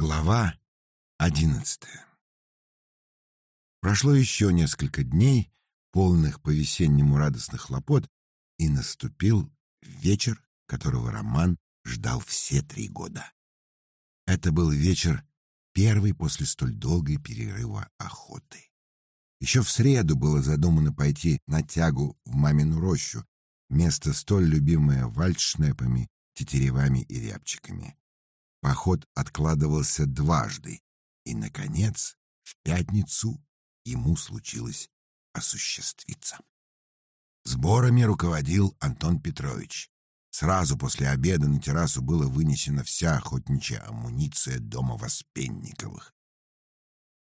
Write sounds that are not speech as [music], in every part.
Глава одиннадцатая Прошло еще несколько дней, полных по-весеннему радостных хлопот, и наступил вечер, которого Роман ждал все три года. Это был вечер первый после столь долгой перерыва охоты. Еще в среду было задумано пойти на тягу в мамину рощу, место столь любимое вальдшнепами, тетеревами и рябчиками. Поход откладывался дважды, и, наконец, в пятницу ему случилось осуществиться. Сборами руководил Антон Петрович. Сразу после обеда на террасу была вынесена вся охотничья амуниция дома Воспенниковых.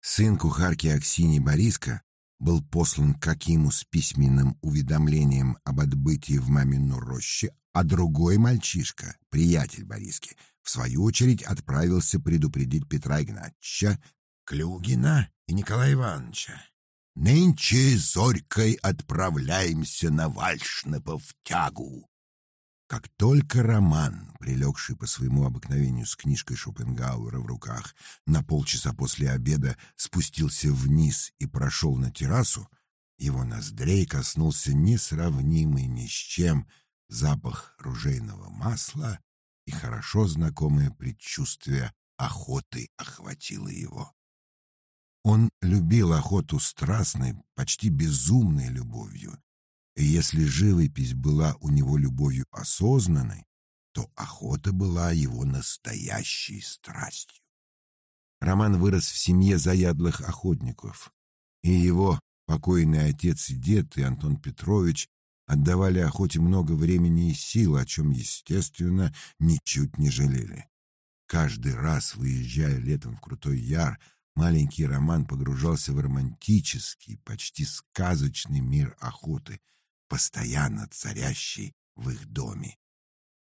Сын кухарки Аксиньи Бориска был послан к Акиму с письменным уведомлением об отбытии в мамину роще, а другой мальчишка, приятель Бориски, в свою очередь отправился предупредить Петра Игнатьевича, Клюгина и Николая Ивановича. «Нынче зорькой отправляемся на Вальшнепов тягу». Как только Роман, прилегший по своему обыкновению с книжкой Шопенгауэра в руках, на полчаса после обеда спустился вниз и прошел на террасу, его ноздрей коснулся несравнимый ни с чем запах ружейного масла, и хорошо знакомое предчувствие охоты охватило его. Он любил охоту страстной, почти безумной любовью, и если живопись была у него любовью осознанной, то охота была его настоящей страстью. Роман вырос в семье заядлых охотников, и его покойный отец и дед, и Антон Петрович отдавали охоте много времени и сил, о чем, естественно, ничуть не жалели. Каждый раз, выезжая летом в Крутой Яр, маленький Роман погружался в романтический, почти сказочный мир охоты — постоянно царящий в их доме.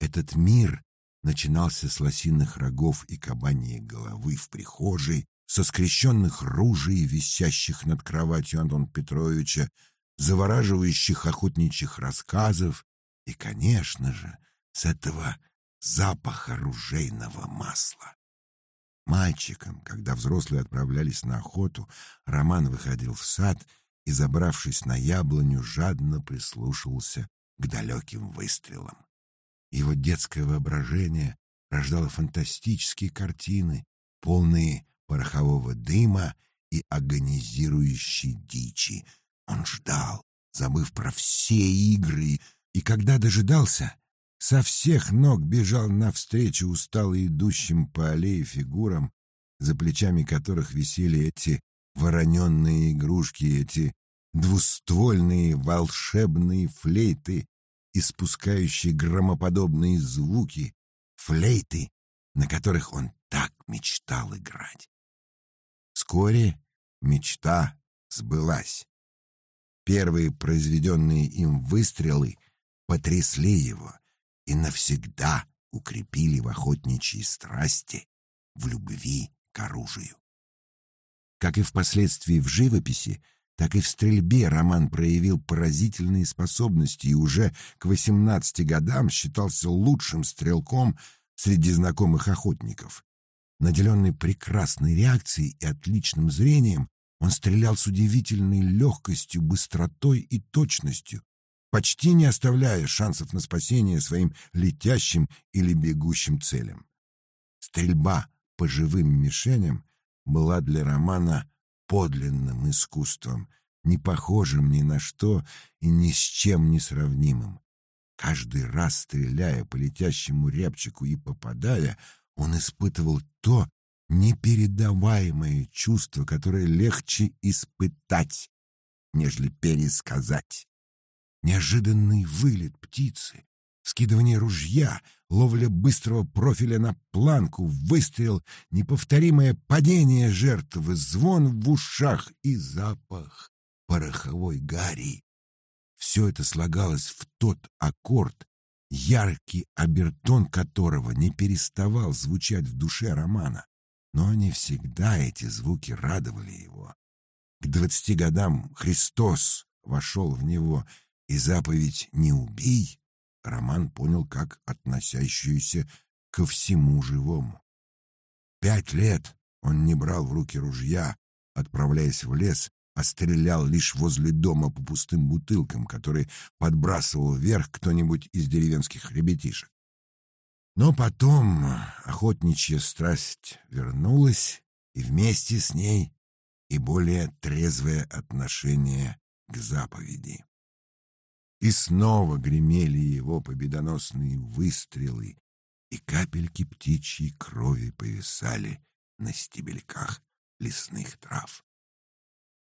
Этот мир начинался с лосиных рогов и кабаньей головы в прихожей, со скрещенных ружей, висящих над кроватью Антона Петровича, завораживающих охотничьих рассказов и, конечно же, с этого запаха ружейного масла. Мальчиком, когда взрослые отправлялись на охоту, Роман выходил в сад и, забравшись на яблоню, жадно прислушивался к далеким выстрелам. Его детское воображение рождало фантастические картины, полные порохового дыма и агонизирующей дичи. Он ждал, забыв про все игры, и когда дожидался, со всех ног бежал навстречу устало идущим по аллее фигурам, за плечами которых висели эти вороненные игрушки, эти двуствольные волшебные флейты, испускающие громоподобные звуки, флейты, на которых он так мечтал играть. Вскоре мечта сбылась. Первые произведенные им выстрелы потрясли его и навсегда укрепили в охотничьей страсти, в любви к оружию. Как и впоследствии в живописи, так и в стрельбе Роман проявил поразительные способности и уже к 18 годам считался лучшим стрелком среди знакомых охотников. Наделенный прекрасной реакцией и отличным зрением, он стрелял с удивительной легкостью, быстротой и точностью, почти не оставляя шансов на спасение своим летящим или бегущим целям. Стрельба по живым мишеням была для Романа подлинным искусством, не похожим ни на что и ни с чем не сравнимым. Каждый раз, стреляя по летящему рябчику и попадая, он испытывал то непередаваемое чувство, которое легче испытать, нежели пересказать. Неожиданный вылет птицы, скидывание ружья, ловля быстрого профиля на планку, выстрел, неповторимое падение жертвы, звон в ушах и запах пороховой гари. Все это слагалось в тот аккорд, яркий обертон которого не переставал звучать в душе романа. Но не всегда эти звуки радовали его. К двадцати годам Христос вошел в него, и заповедь «не убий» Роман понял как относящуюся ко всему живому. Пять лет он не брал в руки ружья, отправляясь в лес, а стрелял лишь возле дома по пустым бутылкам, которые подбрасывал вверх кто-нибудь из деревенских ребятишек. Но потом охотничья страсть вернулась, и вместе с ней и более трезвое отношение к заповеди. И снова гремели его победоносные выстрелы, и капельки птичьей крови повисали на стебельках лесных трав.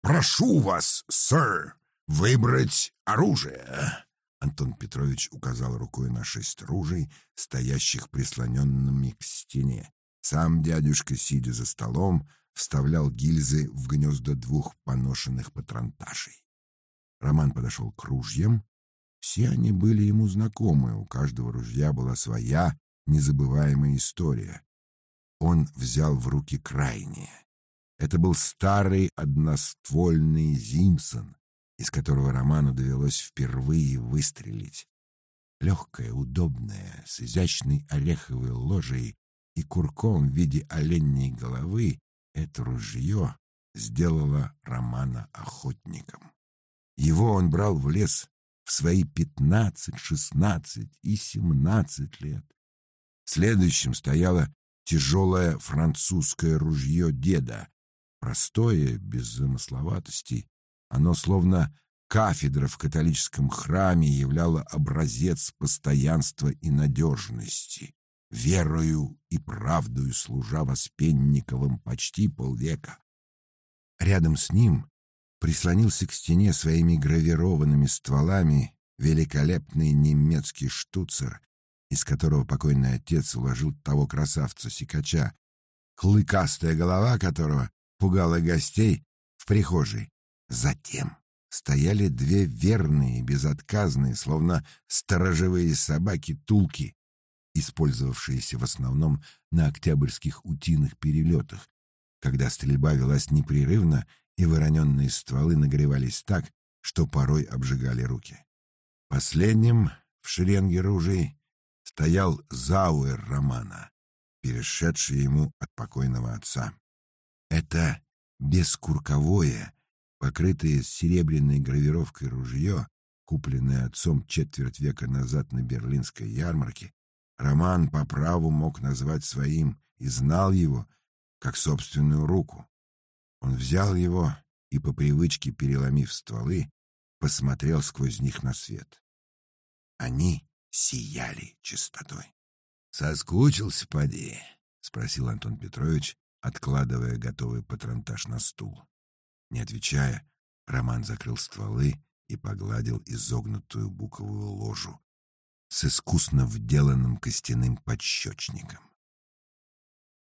«Прошу вас, сэр, выбрать оружие!» Антон Петрович указал рукой на шесть ружей, стоящих прислоненными к стене. Сам дядюшка, сидя за столом, вставлял гильзы в гнезда двух поношенных патронташей. Роман подошел к ружьям. Все они были ему знакомы, у каждого ружья была своя незабываемая история. Он взял в руки крайнее. Это был старый одноствольный Зимсон, из которого Роману довелось впервые выстрелить. Легкое, удобное, с изящной ореховой ложей и курком в виде оленьей головы, это ружье сделало Романа охотником. Его он брал в лес в свои пятнадцать, шестнадцать и семнадцать лет. Следующим стояло тяжелое французское ружье деда, простое, без замысловатости. Оно словно кафедра в католическом храме являло образец постоянства и надежности, верою и правдою служа Воспенниковым почти полвека. Рядом с ним прислонился к стене своими гравированными стволами великолепный немецкий штуцер из которого покойный отец уложил того красавца-сикача, клыкастая голова которого пугала гостей в прихожей. Затем стояли две верные, безотказные, словно сторожевые собаки-тулки, использовавшиеся в основном на октябрьских утиных перелетах, когда стрельба велась непрерывно и вороненные стволы нагревались так, что порой обжигали руки. Последним в шеренге ружей стоял зауэр романа, перешедший ему от покойного отца. Это бескурковое, покрытое серебряной гравировкой ружье, купленное отцом четверть века назад на берлинской ярмарке, Роман по праву мог назвать своим и знал его как собственную руку. Он взял его и, по привычке переломив стволы, посмотрел сквозь них на свет. Они сияли чистотой. «Соскучился, поди?» — спросил Антон Петрович, откладывая готовый патронтаж на стул. Не отвечая, Роман закрыл стволы и погладил изогнутую буковую ложу с искусно вделанным костяным подщечником.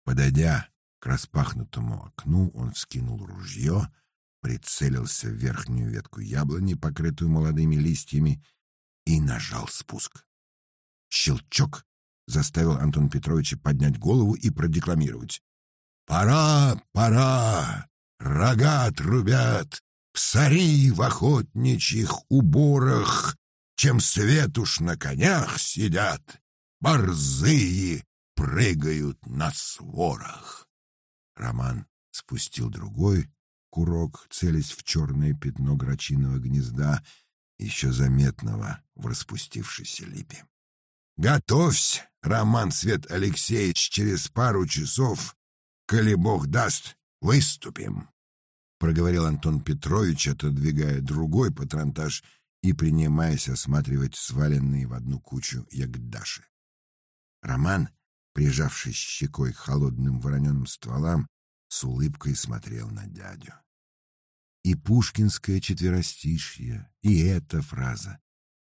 Подойдя к распахнутому окну, он вскинул ружье, прицелился в верхнюю ветку яблони, покрытую молодыми листьями, и нажал спуск. Щелчок заставил Антон Петровича поднять голову и продекламировать. «Пора, пора! Рога отрубят! Псари в охотничьих уборах, Чем свет уж на конях сидят, Борзые прыгают на сворах!» Роман спустил другой курок, целясь в черное пятно грачиного гнезда, еще заметного в распустившейся липе. Готовься, Роман Свет Алексеевич, через пару часов, коли Бог даст, выступим, — проговорил Антон Петрович, отодвигая другой патронтаж и принимаясь осматривать сваленные в одну кучу ягдаши. Роман, прижавшись щекой к холодным вороненым стволам, с улыбкой смотрел на дядю. И пушкинское четверостишье, и эта фраза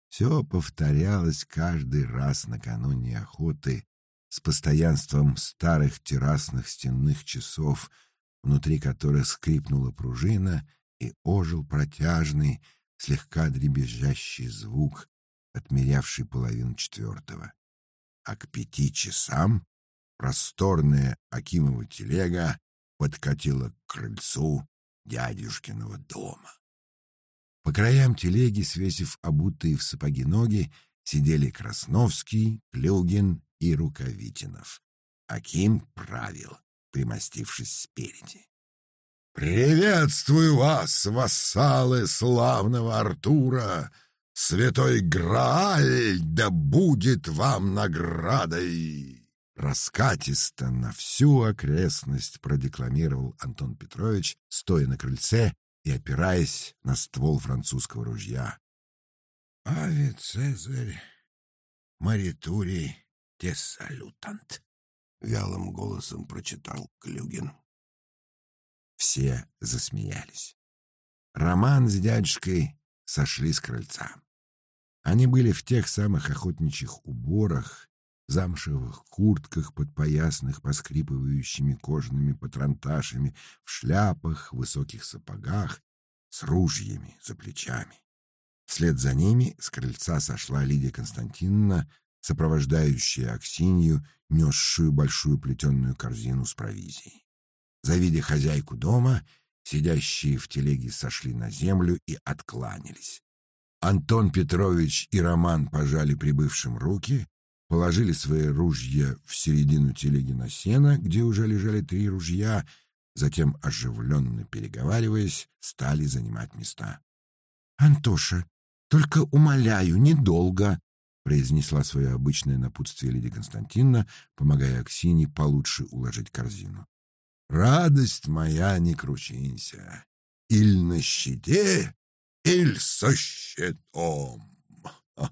все повторялось каждый раз накануне охоты с постоянством старых террасных стенных часов, внутри которых скрипнула пружина и ожил протяжный, слегка дребезжащий звук, отмерявший половину четвертого. А к пяти часам просторная Акимова телега подкатила к крыльцу дядюшкиного дома. По краям телеги, свесив обутые в сапоги ноги, сидели Красновский, Клюгин и Рукавитинов. Аким правил. Примостившись спереди. «Приветствую вас, вассалы славного Артура! Святой Грааль да будет вам наградой!» Раскатисто на всю окрестность продекламировал Антон Петрович, стоя на крыльце и опираясь на ствол французского ружья. «Аве Цезарь, Маритурий, те салютант!» — вялым голосом прочитал Клюгин. Все засмеялись. Роман с дядюшкой сошли с крыльца. Они были в тех самых охотничьих уборах, замшевых куртках, подпоясных поскрипывающими кожаными патронташами, в шляпах, высоких сапогах, с ружьями за плечами. Вслед за ними с крыльца сошла Лидия Константиновна, сопровождающая Аксинью, несшую большую плетеную корзину с провизией. Завидя хозяйку дома, сидящие в телеге сошли на землю и откланялись. Антон Петрович и Роман пожали прибывшим руки, положили свои ружья в середину телеги на сено, где уже лежали три ружья, затем, оживленно переговариваясь, стали занимать места. — Антоша, только умоляю, недолго, — произнесла свое обычное напутствие леди Константиновна, помогая Аксине получше уложить корзину. Радость моя, не кручинься, иль на щите, иль со щитом. [laughs]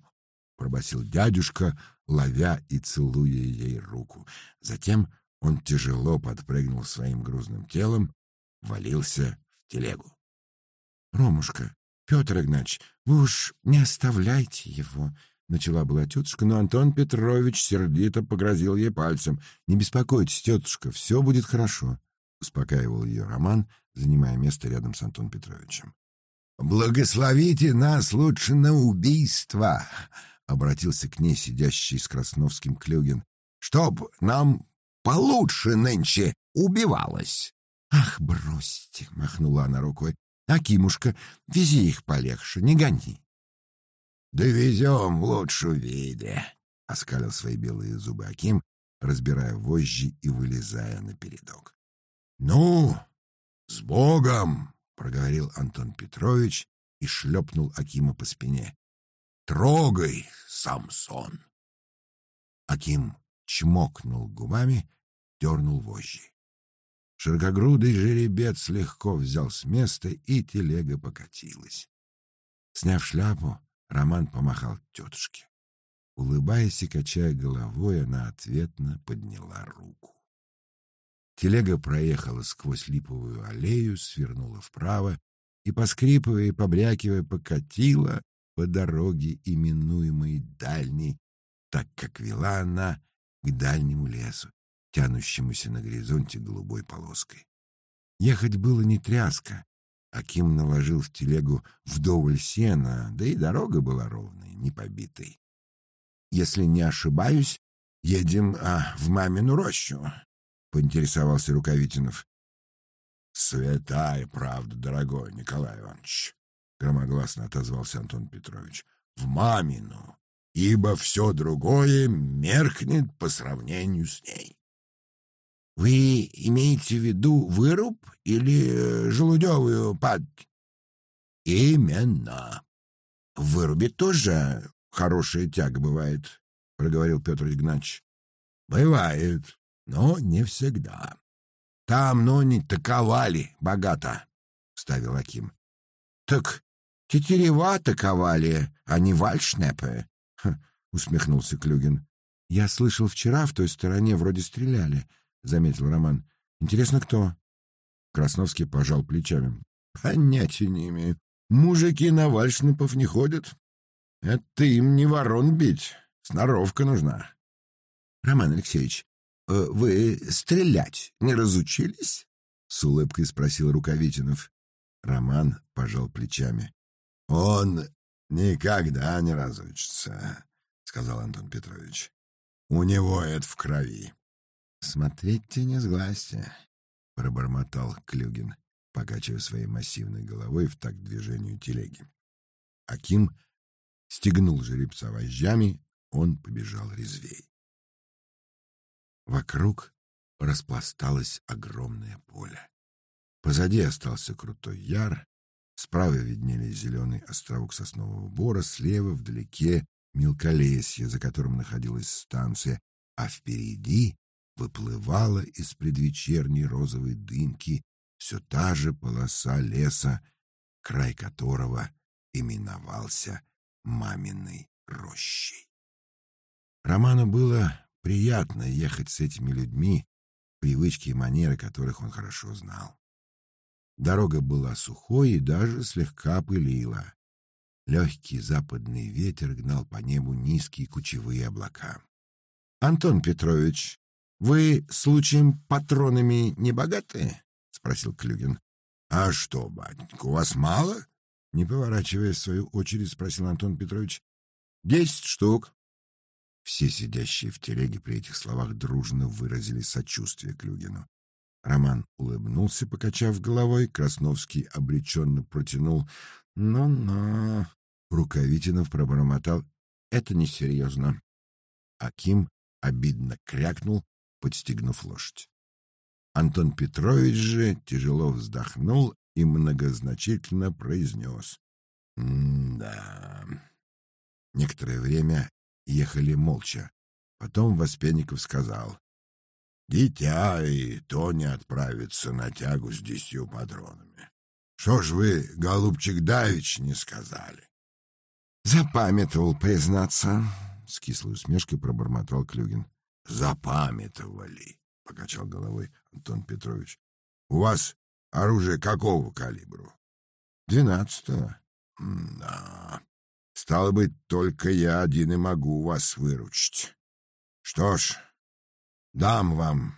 Пробасил дядюшка, ловя и целуя ей руку. Затем он тяжело подпрыгнул своим грузным телом, валился в телегу. — Ромушка, Петр Игнатьевич, вы уж не оставляйте его, — начала была тетушка, но Антон Петрович сердито погрозил ей пальцем. — Не беспокойтесь, тетушка, все будет хорошо успокаивал ее Роман, занимая место рядом с Антоном Петровичем. «Благословите нас лучше на убийство!» — обратился к ней сидящий с Красновским Клюгин. «Чтоб нам получше нынче убивалось!» «Ах, бросьте!» — махнула она рукой. «Акимушка, вези их полегче, не гони!» «Да везем в лучшем виде!» — оскалил свои белые зубы Аким, разбирая вожжи и вылезая на передок. «Ну, с Богом!» — проговорил Антон Петрович и шлепнул Акима по спине. «Трогай, Самсон!» Аким чмокнул губами, дернул вожжи. Широкогрудый жеребец легко взял с места, и телега покатилась. Сняв шляпу, Роман помахал тетушке. Улыбаясь и качая головой, она ответно подняла руку. Телега проехала сквозь липовую аллею, свернула вправо и, поскрипывая и побрякивая, покатила по дороге, именуемой дальней, так как вела она к дальнему лесу, тянущемуся на горизонте голубой полоской. Ехать было не тряска. Аким наложил в телегу вдоволь сена, да и дорога была ровной, не побитой. «Если не ошибаюсь, едем а, в мамину рощу», — поинтересовался Рукавитинов. — Святая правда, дорогой Николай Иванович, — громогласно отозвался Антон Петрович, — в мамину, ибо все другое меркнет по сравнению с ней. — Вы имеете в виду выруб или э, желудевую пад? — Именно. — В вырубе тоже хорошая тяга бывает, — проговорил Петр Игнатьевич. — Бывает, но не всегда. Там, но не таковали богато, — ставил Аким. — Так тетерева таковали, а не вальшнепы, — усмехнулся Клюгин. — Я слышал, вчера в той стороне вроде стреляли, — заметил Роман. — Интересно, кто? Красновский пожал плечами. — Понятия не имею. Мужики на вальшнепов не ходят. Это им не ворон бить, сноровка нужна. — Роман Алексеевич, Э, вы стрелять не разучились? С улыбкой спросил Рукавитинов. Роман пожал плечами. Он никогда не разучится, сказал Антон Петрович. У него это в крови. Смотрите, не сглазьте, пробормотал Клюгин, покачивая своей массивной головой в такт движению телеги. Аким стегнул жеребца вожжами, он побежал резвей. Вокруг распласталось огромное поле. Позади остался крутой яр, справа виднелись зеленый островок соснового бора, слева вдалеке мелколесье, за которым находилась станция, а впереди выплывала из предвечерней розовой дымки все та же полоса леса, край которого именовался маминой рощей. Роману было приятно ехать с этими людьми, привычки и манеры которых он хорошо знал. Дорога была сухой и даже слегка пылила. Легкий западный ветер гнал по небу низкие кучевые облака. — Антон Петрович, вы, случаем, патронами не богаты? — спросил Клюгин. — А что, батенька, у вас мало? — не поворачивая в свою очередь, спросил Антон Петрович. — Десять штук. Все сидящие в телеге при этих словах дружно выразили сочувствие Клюгину. Роман улыбнулся, покачав головой. Красновский обреченно протянул. «Ну-ну». Рукавитинов пробормотал. «Это несерьезно». Аким обидно крякнул, подстегнув лошадь. Антон Петрович же тяжело вздохнул и многозначительно произнес. «Да...» Некоторое время ехали молча. Потом Воспенников сказал. Дитя и то не отправится на тягу с десятью патронами. Что ж вы, голубчик Давич, не сказали? Запамятовал, признаться, — с кислой усмешкой пробормотал Клюгин. Запамятовали, — покачал головой Антон Петрович. У вас оружие какого калибру? Двенадцатого. Да. Стало быть, только я один и могу вас выручить. Что ж, Дам вам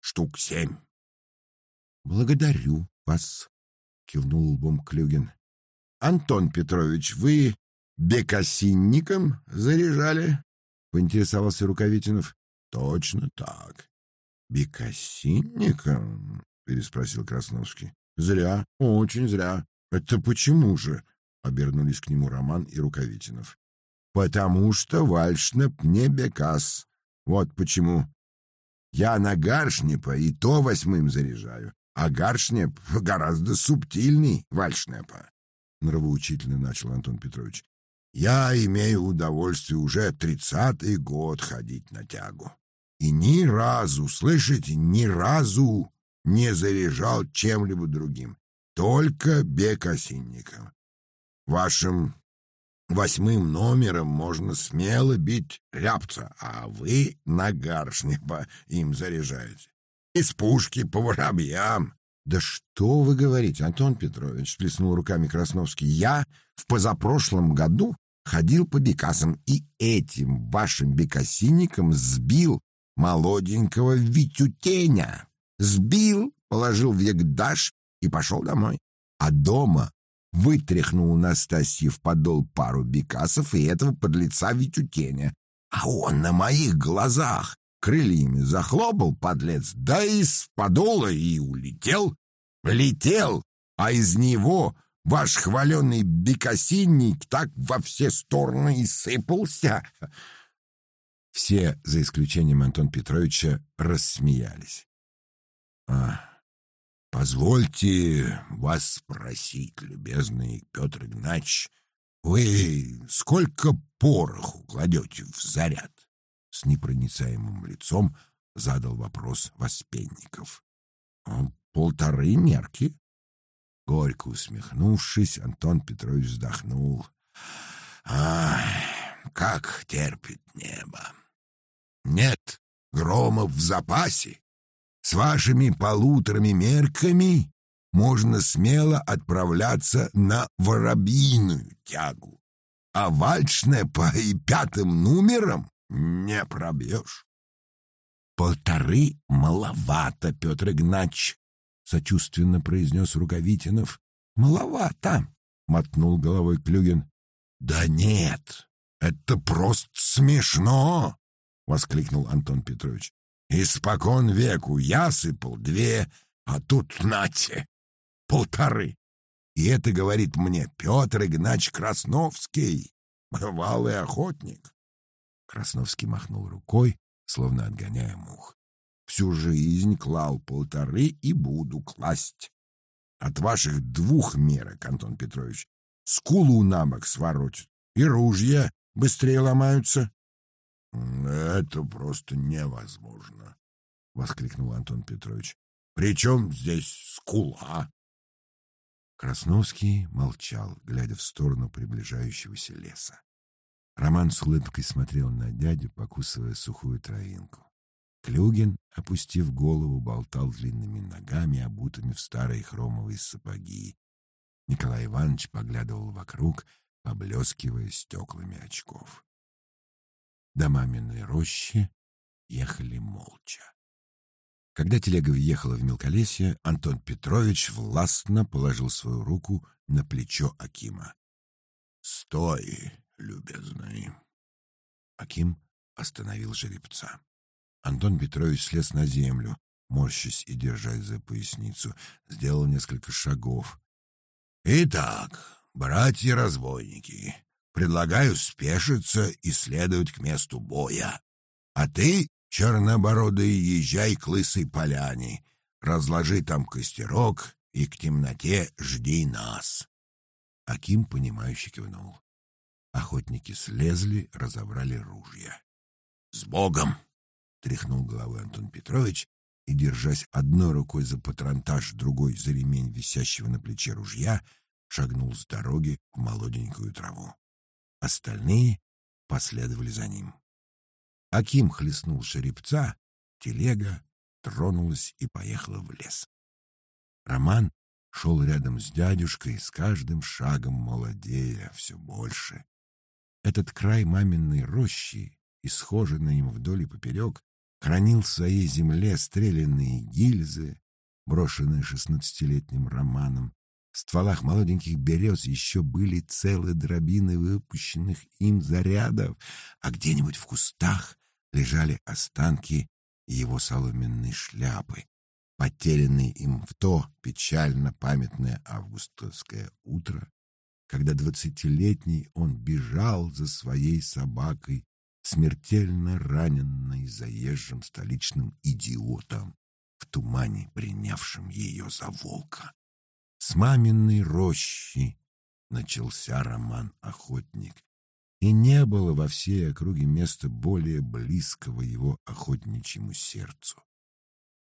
штук семь. Благодарю вас, кивнул лбом Клюгин. Антон Петрович, вы бекасинником заряжали? поинтересовался Рукавитинов. Точно так. Бекасинником? переспросил Красновский. Зря, очень зря. Это почему же? обернулись к нему Роман и Рукавитинов. Потому что Вальшнеп не бекас. Вот почему. Я на гаршнепа и то восьмым заряжаю, а гаршнеп гораздо субтильней вальшнепа. Нравоучительно начал Антон Петрович. Я имею удовольствие уже тридцатый год ходить на тягу. И ни разу, слышите, ни разу не заряжал чем-либо другим. Только бег осинником. Вашим Восьмым номером можно смело бить рябца, а вы на гаршнепа им заряжаете. Из пушки по воробьям. Да что вы говорите, Антон Петрович, сплеснул руками Красновский. Я в позапрошлом году ходил по бекасам и этим вашим бекасинником сбил молоденького Витютеня. Сбил, положил в ягдаш и пошел домой. А дома вытряхнул Настасье в подол пару бекасов и этого подлеца Витютеня. А он на моих глазах крыльями захлопал, подлец, да из подола и улетел. Летел, а из него ваш хваленый бекасинник так во все стороны и сыпался. Все, за исключением Антона Петровича, рассмеялись. А, Позвольте вас спросить, любезный Петр Игнатьевич, вы сколько пороху кладете в заряд? С непроницаемым лицом задал вопрос Воспенников. Полторы мерки. Горько усмехнувшись, Антон Петрович вздохнул. Ах, как терпит небо! Нет громов в запасе, с вашими полуторами мерками можно смело отправляться на воробьиную тягу, а вальшнепа и пятым номером не пробьешь. Полторы маловато, Петр Игнач, сочувственно произнес Рукавитинов. Маловато, мотнул головой Клюгин. Да нет, это просто смешно, воскликнул Антон Петрович. Испокон веку я сыпал две, а тут нате, полторы. И это говорит мне Петр Игнач Красновский, бывалый охотник. Красновский махнул рукой, словно отгоняя мух. всю жизнь клал полторы и буду класть. От ваших двух мерок, Антон Петрович, скулу на бок своротит, и ружья быстрее ломаются. — Это просто невозможно, — воскликнул Антон Петрович. — Причем здесь скула? Красновский молчал, глядя в сторону приближающегося леса. Роман с улыбкой смотрел на дядю, покусывая сухую травинку. Клюгин, опустив голову, болтал длинными ногами, обутыми в старые хромовые сапоги. Николай Иванович поглядывал вокруг, поблескивая стеклами очков. До маминой рощи ехали молча. Когда телега въехала в мелколесье, Антон Петрович властно положил свою руку на плечо Акима. «Стой, любезный!» Аким остановил жеребца. Антон Петрович слез на землю, морщась и держась за поясницу, сделал несколько шагов. «Итак, братья-разбойники, предлагаю спешиться и следовать к месту боя. А ты, чернобородый, езжай к лысой поляне, разложи там костерок и к темноте жди нас». Аким, понимающе кивнул. Охотники слезли, разобрали ружья. «С Богом!» тряхнул головой Антон Петрович и, держась одной рукой за патронтаж, другой за ремень висящего на плече ружья, шагнул с дороги в молоденькую траву. Остальные последовали за ним. Аким хлестнул жеребца, телега тронулась и поехала в лес. Роман шел рядом с дядюшкой, с каждым шагом молодея все больше. Этот край маминой рощи, исхоженный им вдоль и поперек, хранил в своей земле стрелянные гильзы, брошенные шестнадцатилетним романом. В стволах молоденьких берез еще были целые дробины выпущенных им зарядов, а где-нибудь в кустах лежали останки его соломенной шляпы, потерянные им в то печально памятное августовское утро, когда двадцатилетний он бежал за своей собакой смертельно раненной заезжим столичным идиотом, в тумане принявшим ее за волка. С маминой рощи начался роман «Охотник», и не было во всей округе места более близкого его охотничьему сердцу.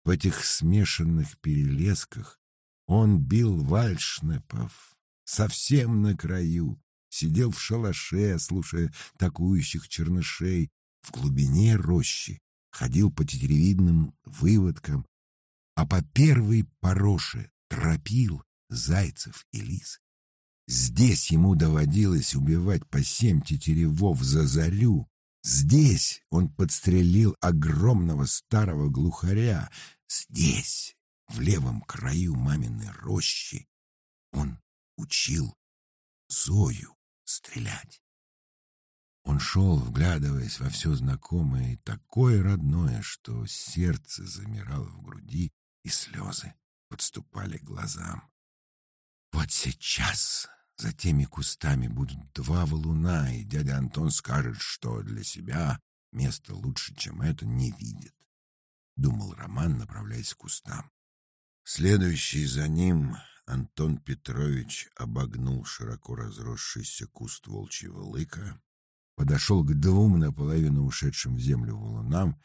В этих смешанных перелесках он бил вальшнепов совсем на краю, сидел в шалаше, слушая такующих чернышей, в глубине рощи, ходил по тетеревидным выводкам, а по первой пороше тропил зайцев и лис. Здесь ему доводилось убивать по семь тетеревов за зарю. Здесь он подстрелил огромного старого глухаря. Здесь, в левом краю маминой рощи, он учил Зою стрелять. Он шел, вглядываясь во все знакомое и такое родное, что сердце замирало в груди, и слезы подступали к глазам. Вот сейчас за теми кустами будут два валуна, и дядя Антон скажет, что для себя место лучше, чем это, не видит. Думал Роман, направляясь к кустам. Следующий за ним Антон Петрович обогнул широко разросшийся куст волчьего лыка, подошел к двум наполовину ушедшим в землю валунам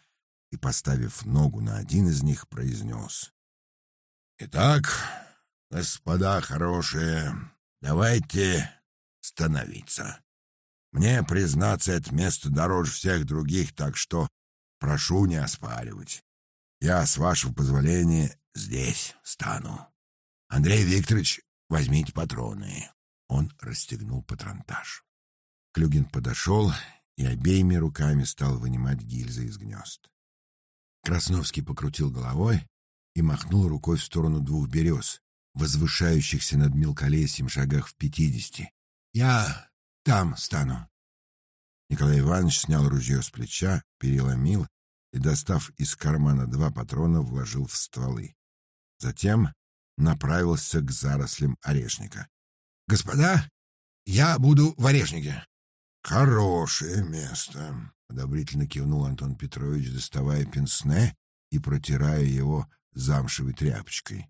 и, поставив ногу на один из них, произнес. «Итак, господа хорошие, давайте становиться. Мне, признаться, это место дороже всех других, так что прошу не оспаривать. Я, с вашего позволения, здесь стану». Андрей Викторович, возьмите патроны. Он расстегнул патронтаж. Клюгин подошел и обеими руками стал вынимать гильзы из гнезд. Красновский покрутил головой и махнул рукой в сторону двух берез, возвышающихся над мелколесьем шагах в пятидесяти. «Я там стану». Николай Иванович снял ружье с плеча, переломил и, достав из кармана два патрона, вложил в стволы. Затем направился к зарослям орешника. «Господа, я буду в орешнике». «Хорошее место», — одобрительно кивнул Антон Петрович, доставая пенсне и протирая его замшевой тряпочкой.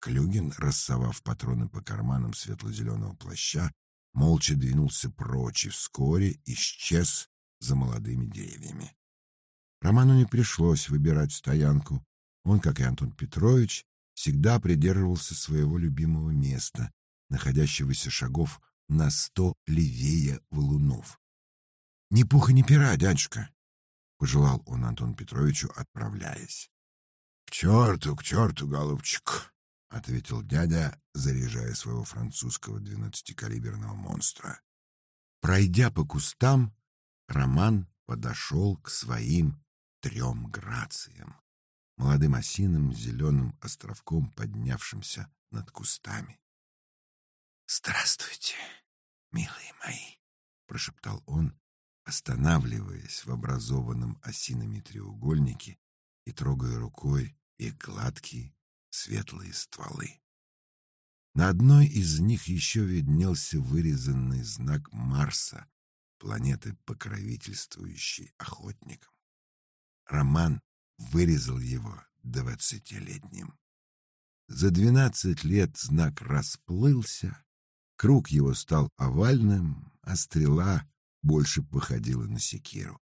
Клюгин, рассовав патроны по карманам светло-зеленого плаща, молча двинулся прочь и вскоре исчез за молодыми деревьями. Роману не пришлось выбирать стоянку. Он, как и Антон Петрович, всегда придерживался своего любимого места, находящегося шагов на сто левее валунов. — Ни пуха, ни пера, дядюшка! — пожелал он Антону Петровичу, отправляясь. — К черту, к черту, голубчик! — ответил дядя, заряжая своего французского двенадцатикалиберного монстра. Пройдя по кустам, Роман подошел к своим трем грациям, молодым осиным зеленым островком, поднявшимся над кустами. «Здравствуйте, милые мои!» — прошептал он, останавливаясь в образованном осинами треугольнике и трогая рукой их гладкие светлые стволы. На одной из них еще виднелся вырезанный знак Марса, планеты, покровительствующей охотникам. Роман вырезал его двадцатилетним. За двенадцать лет знак расплылся, круг его стал овальным, а стрела больше походила на секиру.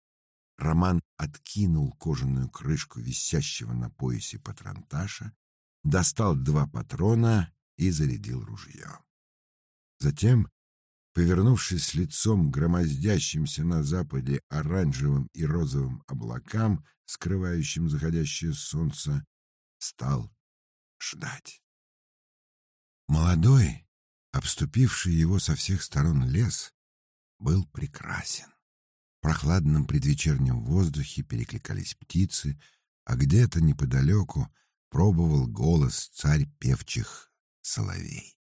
Роман откинул кожаную крышку висящего на поясе патронташа, достал два патрона и зарядил ружье. Затем Повернувшись лицом к громоздящимся на западе оранжевым и розовым облакам, скрывающим заходящее солнце, стал ждать. Молодой, обступивший его со всех сторон лес, был прекрасен. В прохладном предвечернем воздухе перекликались птицы, а где-то неподалеку пробовал голос царь певчих соловей.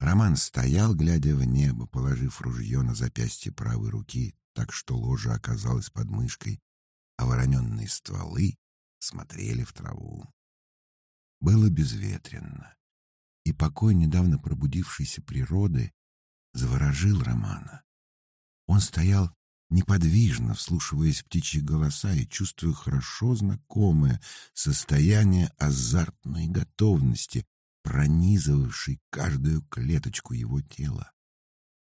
Роман стоял, глядя в небо, положив ружье на запястье правой руки, так что ложа оказалась под мышкой, а вороненные стволы смотрели в траву. Было безветренно, и покой недавно пробудившейся природы заворожил Романа. Он стоял неподвижно, вслушиваясь в птичьи голоса и чувствуя хорошо знакомое состояние азартной готовности, пронизывавший каждую клеточку его тела.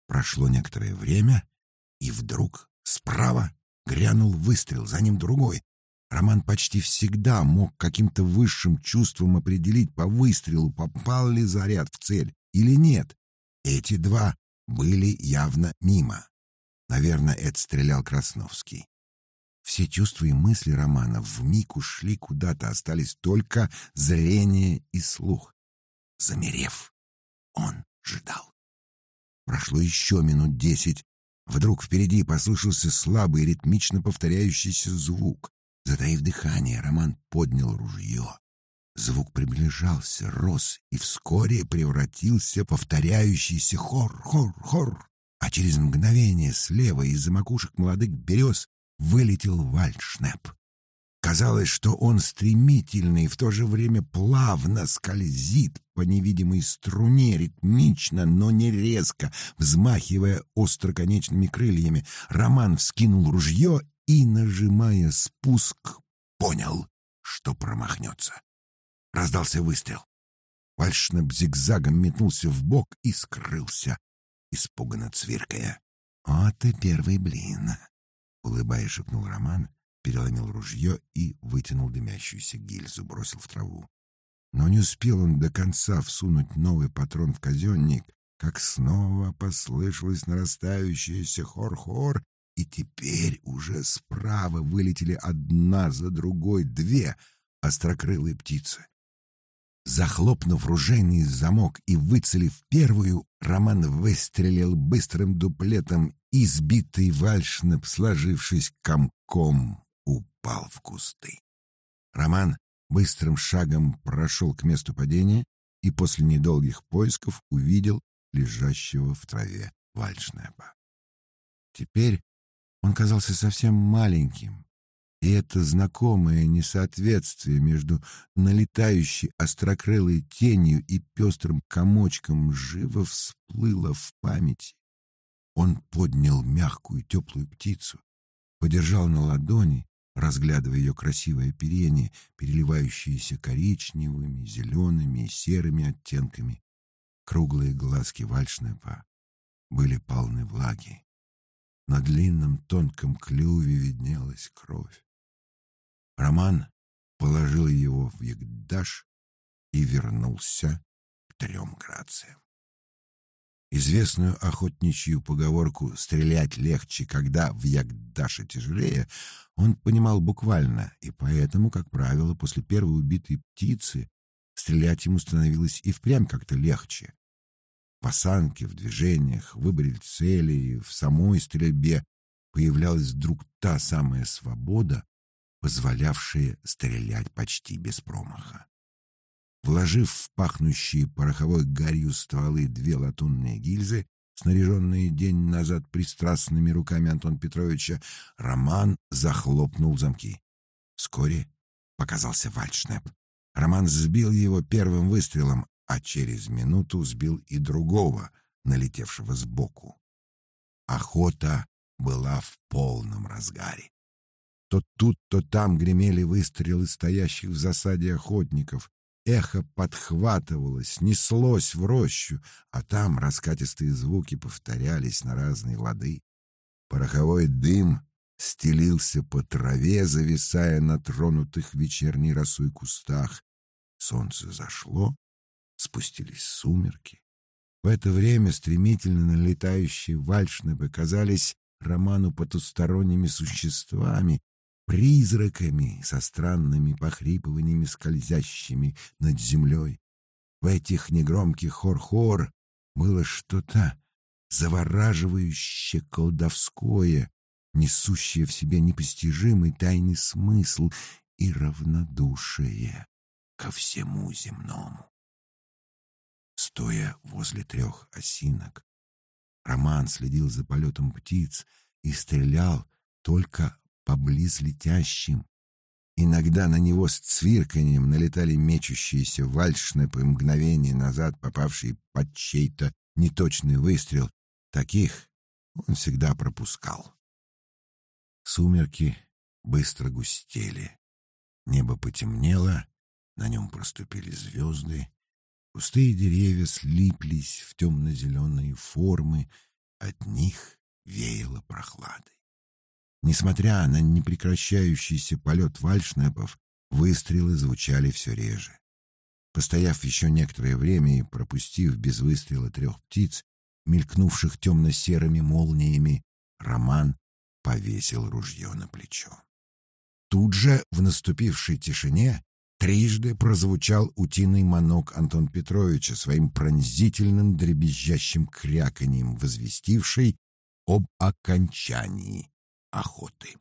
Прошло некоторое время, и вдруг справа грянул выстрел, за ним другой. Роман почти всегда мог каким-то высшим чувством определить по выстрелу, попал ли заряд в цель или нет. Эти два были явно мимо. Наверное, это стрелял Красновский. Все чувства и мысли Романа вмиг ушли куда-то, остались только зрение и слух. Замерев, он ждал. Прошло еще минут десять. Вдруг впереди послышался слабый, ритмично повторяющийся звук. Затаив дыхание, Роман поднял ружье. Звук приближался, рос и вскоре превратился в повторяющийся хор, хор, хор. А через мгновение слева из-за макушек молодых берез вылетел вальшнеп. Казалось, что он стремительно и в то же время плавно скользит по невидимой струне, ритмично, но не резко, взмахивая остроконечными крыльями. Роман вскинул ружье и, нажимая спуск, понял, что промахнется. Раздался выстрел. Вальшнеп зигзагом метнулся в бок и скрылся, испуганно цвиркая. «Вот и первый блин!» — улыбаясь, шепнул Роман переломил ружье и вытянул дымящуюся гильзу, бросил в траву. Но не успел он до конца всунуть новый патрон в казенник, как снова послышалось нарастающееся хор-хор, и теперь уже справа вылетели одна за другой две острокрылые птицы. Захлопнув ружейный замок и выцелив первую, Роман выстрелил быстрым дуплетом, избитый вальшнеп, сложившись комком, упал в кусты. Роман быстрым шагом прошел к месту падения и после недолгих поисков увидел лежащего в траве Вальшнепа. Теперь он казался совсем маленьким, и это знакомое несоответствие между налетающей острокрылой тенью и пестрым комочком живо всплыло в памяти. Он поднял мягкую теплую птицу, подержал на ладони разглядывая ее красивое оперение, переливающееся коричневыми, зелеными и серыми оттенками. Круглые глазки Вальшнепа были полны влаги. На длинном тонком клюве виднелась кровь. Роман положил его в ягдаш и вернулся к трем грациям. Известную охотничью поговорку «стрелять легче, когда в ягдаше тяжелее» он понимал буквально, и поэтому, как правило, после первой убитой птицы стрелять ему становилось и впрямь как-то легче. В осанке, в движениях, в выборе цели в самой стрельбе появлялась вдруг та самая свобода, позволявшая стрелять почти без промаха. Вложив в пахнущие пороховой гарью стволы две латунные гильзы, снаряженные день назад пристрастными руками Антона Петровича, Роман захлопнул замки. Вскоре показался вальшнеп. Роман сбил его первым выстрелом, а через минуту сбил и другого, налетевшего сбоку. Охота была в полном разгаре. То тут, то там гремели выстрелы стоящих в засаде охотников. Эхо подхватывалось, неслось в рощу, а там раскатистые звуки повторялись на разные лады. Пороховой дым стелился по траве, зависая на тронутых вечерней росой кустах. Солнце зашло, спустились сумерки. В это время стремительно налетающие вальшнепы казались Роману потусторонними существами, призраками со странными похрипываниями, скользящими над землей. В этих негромких хор-хор было что-то завораживающее колдовское, несущее в себе непостижимый тайный смысл и равнодушие ко всему земному. Стоя возле трех осинок, Роман следил за полетом птиц и стрелял только по близ летящим. Иногда на него с цвирканьем налетали мечущиеся вальшнепы, мгновение назад попавшие под чей-то неточный выстрел. Таких он всегда пропускал. Сумерки быстро густели. Небо потемнело, на нем проступили звезды. Пустые деревья слиплись в темно-зеленые формы, от них веяло прохладой. Несмотря на непрекращающийся полет вальшнепов, выстрелы звучали все реже. Постояв еще некоторое время и пропустив без выстрела трех птиц, мелькнувших темно-серыми молниями, Роман повесил ружье на плечо. Тут же, в наступившей тишине, трижды прозвучал утиный манок Антон Петровича своим пронзительным дребезжащим кряканьем, возвестивший об окончании охоты.